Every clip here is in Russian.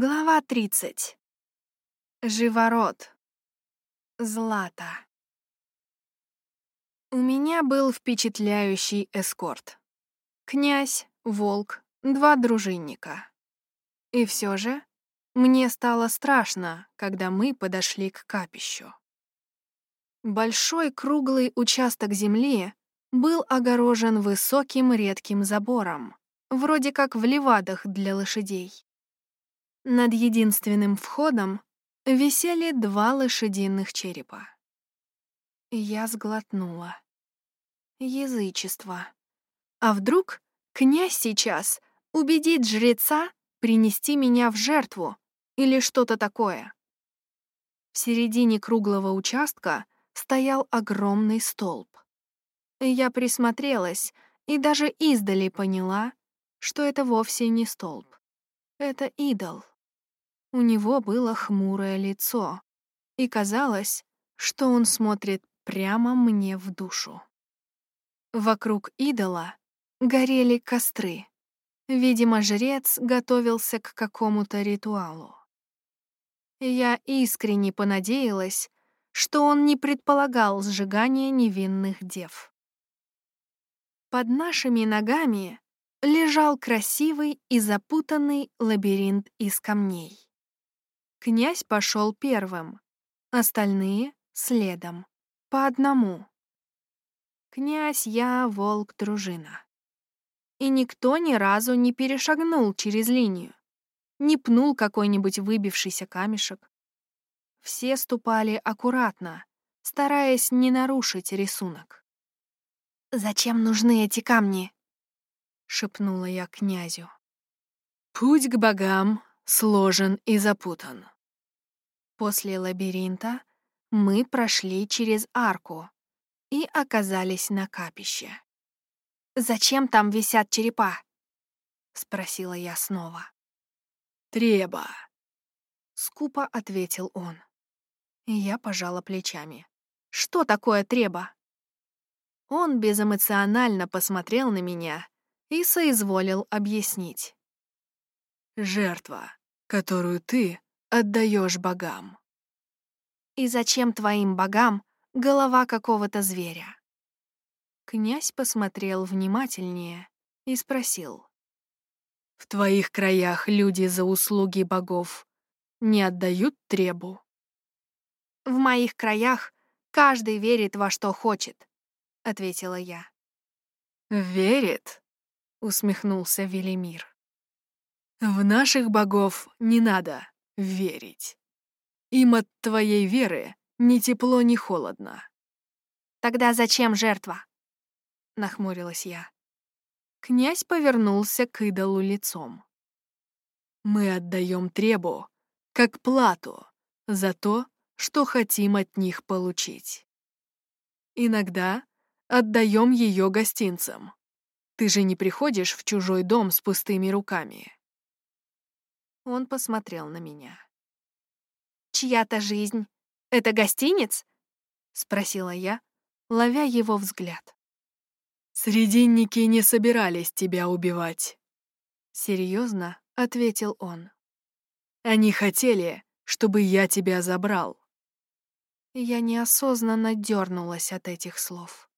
Глава 30. Живород. Злата. У меня был впечатляющий эскорт. Князь, волк, два дружинника. И все же мне стало страшно, когда мы подошли к капищу. Большой круглый участок земли был огорожен высоким редким забором, вроде как в левадах для лошадей. Над единственным входом висели два лошадиных черепа. Я сглотнула. Язычество. А вдруг князь сейчас убедит жреца принести меня в жертву или что-то такое? В середине круглого участка стоял огромный столб. Я присмотрелась и даже издали поняла, что это вовсе не столб. Это идол. У него было хмурое лицо, и казалось, что он смотрит прямо мне в душу. Вокруг идола горели костры. Видимо, жрец готовился к какому-то ритуалу. Я искренне понадеялась, что он не предполагал сжигания невинных дев. Под нашими ногами лежал красивый и запутанный лабиринт из камней. Князь пошел первым, остальные — следом, по одному. Князь, я, волк, дружина. И никто ни разу не перешагнул через линию, не пнул какой-нибудь выбившийся камешек. Все ступали аккуратно, стараясь не нарушить рисунок. «Зачем нужны эти камни?» — шепнула я князю. «Путь к богам сложен и запутан. После лабиринта мы прошли через арку и оказались на капище. «Зачем там висят черепа?» — спросила я снова. «Треба», — скупо ответил он. Я пожала плечами. «Что такое треба?» Он безэмоционально посмотрел на меня и соизволил объяснить. «Жертва, которую ты отдаешь богам. И зачем твоим богам голова какого-то зверя? Князь посмотрел внимательнее и спросил. В твоих краях люди за услуги богов не отдают требу? В моих краях каждый верит во что хочет, ответила я. Верит? усмехнулся Велимир. В наших богов не надо верить. Им от твоей веры ни тепло, ни холодно. Тогда зачем жертва? Нахмурилась я. Князь повернулся к идолу лицом. Мы отдаем требу как плату за то, что хотим от них получить. Иногда отдаем ее гостинцам. Ты же не приходишь в чужой дом с пустыми руками. Он посмотрел на меня. «Чья-то жизнь — это гостиниц?» — спросила я, ловя его взгляд. «Срединники не собирались тебя убивать», — серьезно ответил он. «Они хотели, чтобы я тебя забрал». Я неосознанно дернулась от этих слов.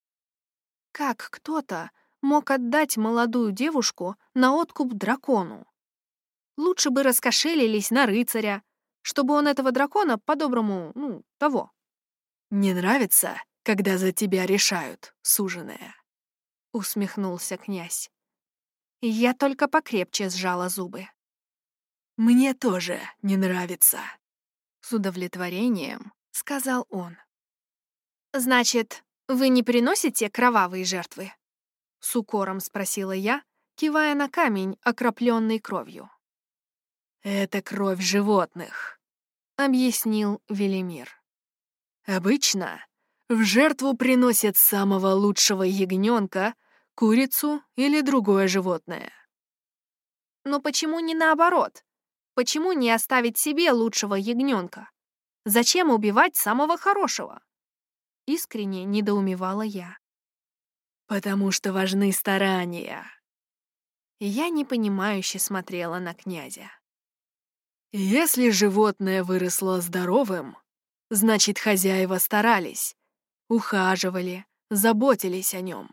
Как кто-то мог отдать молодую девушку на откуп дракону? Лучше бы раскошелились на рыцаря, чтобы он этого дракона по-доброму, ну, того. «Не нравится, когда за тебя решают, суженая?» — усмехнулся князь. Я только покрепче сжала зубы. «Мне тоже не нравится», — с удовлетворением сказал он. «Значит, вы не приносите кровавые жертвы?» — с укором спросила я, кивая на камень, окропленный кровью. «Это кровь животных», — объяснил Велимир. «Обычно в жертву приносят самого лучшего ягненка, курицу или другое животное». «Но почему не наоборот? Почему не оставить себе лучшего ягненка? Зачем убивать самого хорошего?» Искренне недоумевала я. «Потому что важны старания». Я непонимающе смотрела на князя. Если животное выросло здоровым, значит, хозяева старались, ухаживали, заботились о нем.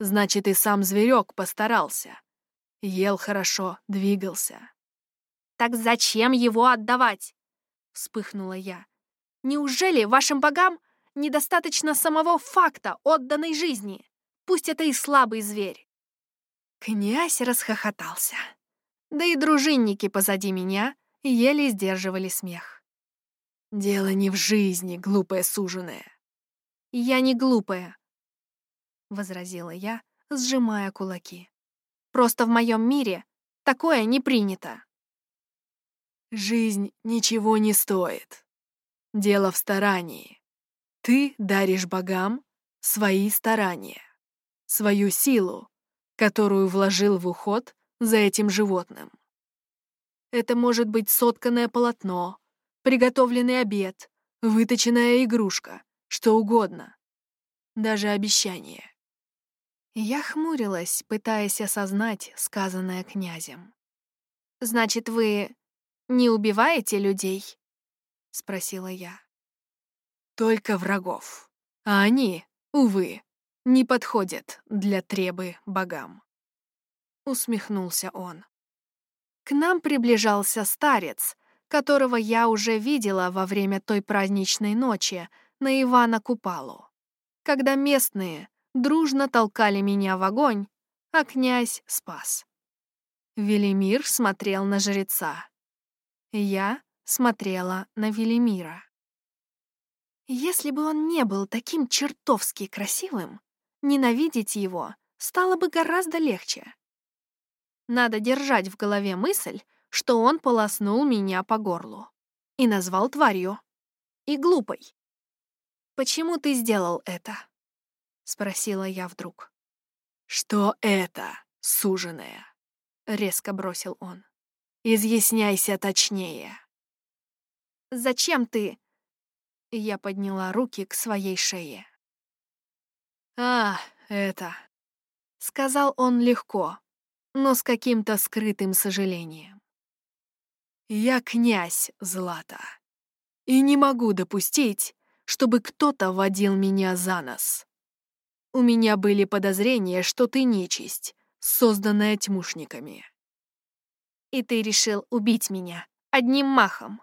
Значит, и сам зверек постарался. Ел хорошо, двигался. «Так зачем его отдавать?» — вспыхнула я. «Неужели вашим богам недостаточно самого факта отданной жизни? Пусть это и слабый зверь». Князь расхохотался. Да и дружинники позади меня еле сдерживали смех. «Дело не в жизни, глупая суженая». «Я не глупая», — возразила я, сжимая кулаки. «Просто в моем мире такое не принято». «Жизнь ничего не стоит. Дело в старании. Ты даришь богам свои старания, свою силу, которую вложил в уход за этим животным. Это может быть сотканное полотно, приготовленный обед, выточенная игрушка, что угодно. Даже обещание. Я хмурилась, пытаясь осознать сказанное князем. «Значит, вы не убиваете людей?» — спросила я. «Только врагов. А они, увы, не подходят для требы богам» усмехнулся он. К нам приближался старец, которого я уже видела во время той праздничной ночи на Ивана Купалу, когда местные дружно толкали меня в огонь, а князь спас. Велимир смотрел на жреца. Я смотрела на Велимира. Если бы он не был таким чертовски красивым, ненавидеть его стало бы гораздо легче. Надо держать в голове мысль, что он полоснул меня по горлу. И назвал тварью. И глупой. «Почему ты сделал это?» — спросила я вдруг. «Что это, суженая?» — резко бросил он. «Изъясняйся точнее». «Зачем ты?» Я подняла руки к своей шее. «А, это...» — сказал он легко, но с каким-то скрытым сожалением. «Я князь Злата, и не могу допустить, чтобы кто-то водил меня за нос. У меня были подозрения, что ты нечисть, созданная тьмушниками. И ты решил убить меня одним махом.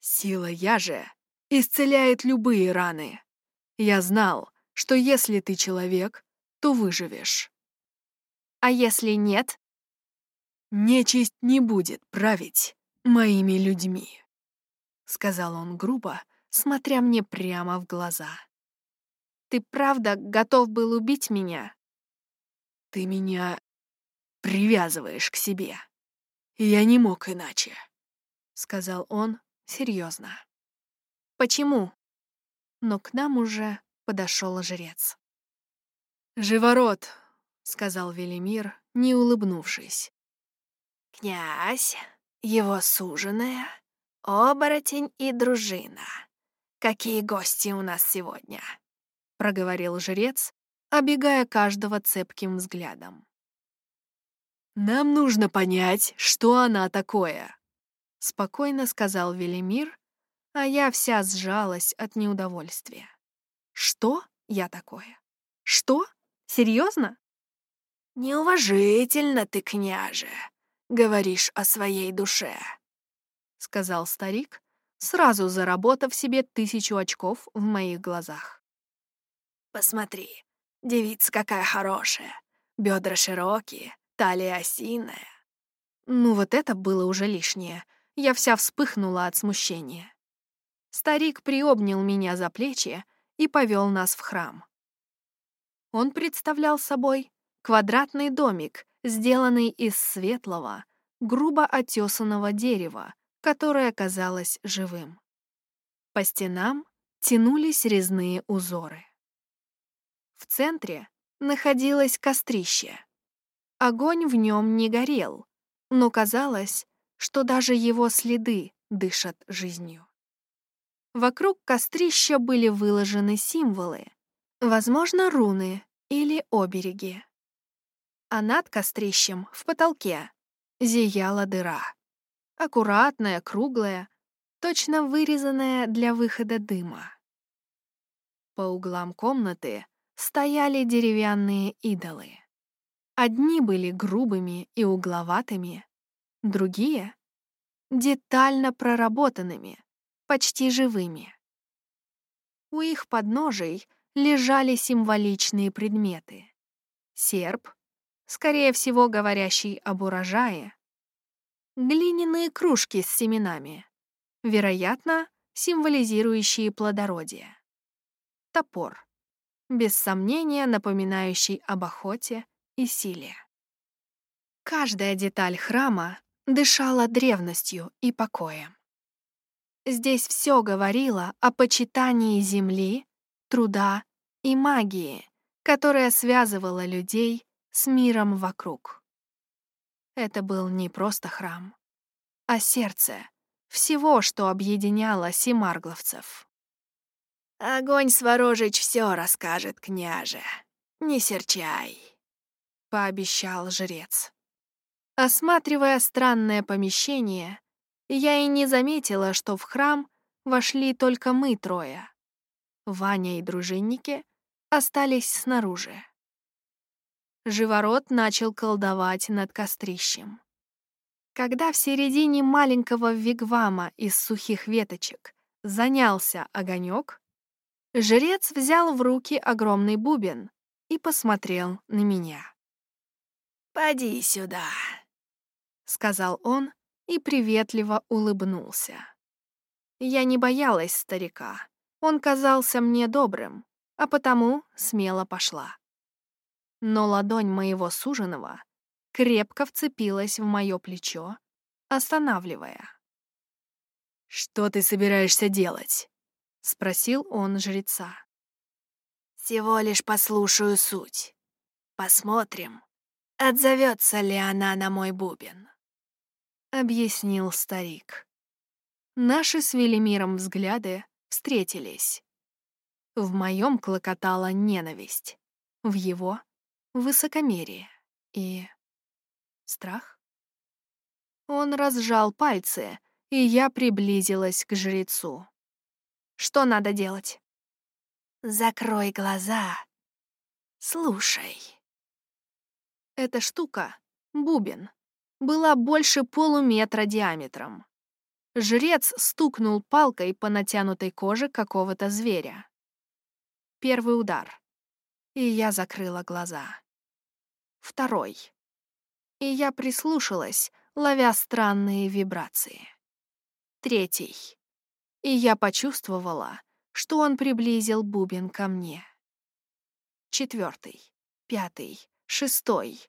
Сила я же исцеляет любые раны. Я знал, что если ты человек, то выживешь. А если нет? Нечисть не будет править моими людьми, сказал он грубо, смотря мне прямо в глаза. Ты правда готов был убить меня? Ты меня привязываешь к себе. Я не мог иначе, сказал он серьезно. Почему? Но к нам уже подошел жрец. Живород — сказал Велимир, не улыбнувшись. «Князь, его суженая, оборотень и дружина. Какие гости у нас сегодня?» — проговорил жрец, обегая каждого цепким взглядом. «Нам нужно понять, что она такое», — спокойно сказал Велимир, а я вся сжалась от неудовольствия. «Что я такое? Что? Серьезно?» «Неуважительно ты, княже, говоришь о своей душе», — сказал старик, сразу заработав себе тысячу очков в моих глазах. «Посмотри, девица какая хорошая, бедра широкие, талия осиная». Ну вот это было уже лишнее. Я вся вспыхнула от смущения. Старик приобнял меня за плечи и повел нас в храм. Он представлял собой Квадратный домик, сделанный из светлого, грубо отесанного дерева, которое казалось живым. По стенам тянулись резные узоры. В центре находилось кострище. Огонь в нем не горел, но казалось, что даже его следы дышат жизнью. Вокруг кострища были выложены символы, возможно, руны или обереги а над кострищем, в потолке, зияла дыра. аккуратная, круглая, точно вырезанная для выхода дыма. По углам комнаты стояли деревянные идолы. Одни были грубыми и угловатыми, другие — детально проработанными, почти живыми. У их подножий лежали символичные предметы. Серп, скорее всего, говорящий об урожае, глиняные кружки с семенами, вероятно, символизирующие плодородие, топор, без сомнения напоминающий об охоте и силе. Каждая деталь храма дышала древностью и покоем. Здесь все говорило о почитании земли, труда и магии, которая связывала людей с миром вокруг. Это был не просто храм, а сердце всего, что объединяло семаргловцев. «Огонь Сворожич все расскажет, княже. Не серчай», — пообещал жрец. Осматривая странное помещение, я и не заметила, что в храм вошли только мы трое. Ваня и дружинники остались снаружи. Живород начал колдовать над кострищем. Когда в середине маленького вигвама из сухих веточек занялся огонек, жрец взял в руки огромный бубен и посмотрел на меня. «Поди сюда», — сказал он, и приветливо улыбнулся. Я не боялась старика. Он казался мне добрым, а потому смело пошла. Но ладонь моего суженого крепко вцепилась в мое плечо, останавливая. «Что ты собираешься делать?» — спросил он жреца. «Всего лишь послушаю суть. Посмотрим, отзовется ли она на мой бубен». — объяснил старик. Наши с Велимиром взгляды встретились. В моем клокотала ненависть, в его — высокомерие и страх. Он разжал пальцы, и я приблизилась к жрецу. Что надо делать? Закрой глаза. Слушай. Эта штука — бубен была больше полуметра диаметром. Жрец стукнул палкой по натянутой коже какого-то зверя. Первый удар. И я закрыла глаза. Второй. И я прислушалась, ловя странные вибрации. Третий. И я почувствовала, что он приблизил бубен ко мне. Четвертый. Пятый. Шестой.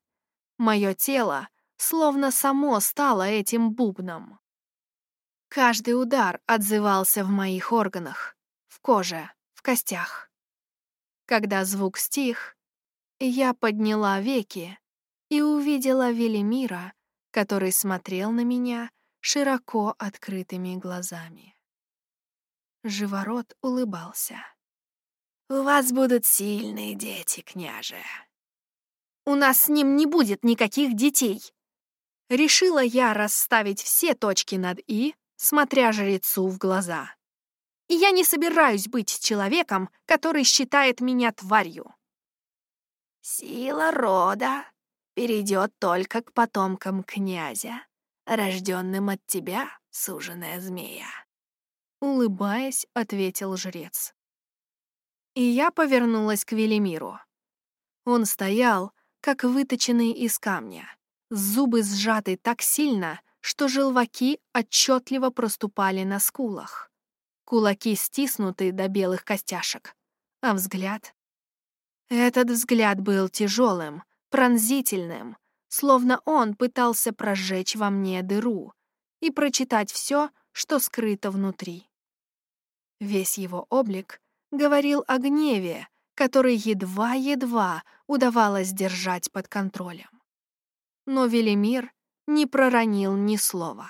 Мое тело словно само стало этим бубном. Каждый удар отзывался в моих органах, в коже, в костях. Когда звук стих, я подняла веки и увидела Велимира, который смотрел на меня широко открытыми глазами. Живород улыбался. «У вас будут сильные дети, княже». «У нас с ним не будет никаких детей», Решила я расставить все точки над «и», смотря жрецу в глаза. И я не собираюсь быть человеком, который считает меня тварью. Сила рода перейдет только к потомкам князя, рожденным от тебя, суженая змея. Улыбаясь, ответил жрец. И я повернулась к Велимиру. Он стоял, как выточенный из камня. Зубы сжаты так сильно, что желваки отчетливо проступали на скулах. Кулаки стиснуты до белых костяшек. А взгляд? Этот взгляд был тяжелым, пронзительным, словно он пытался прожечь во мне дыру и прочитать все, что скрыто внутри. Весь его облик говорил о гневе, который едва-едва удавалось держать под контролем но Велимир не проронил ни слова.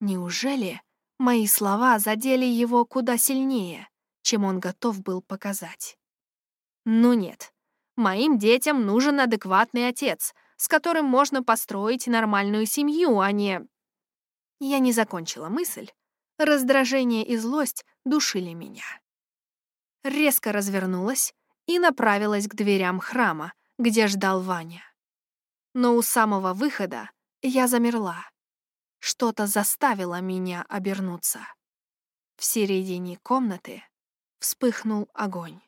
Неужели мои слова задели его куда сильнее, чем он готов был показать? Ну нет, моим детям нужен адекватный отец, с которым можно построить нормальную семью, а не... Я не закончила мысль. Раздражение и злость душили меня. Резко развернулась и направилась к дверям храма, где ждал Ваня. Но у самого выхода я замерла. Что-то заставило меня обернуться. В середине комнаты вспыхнул огонь.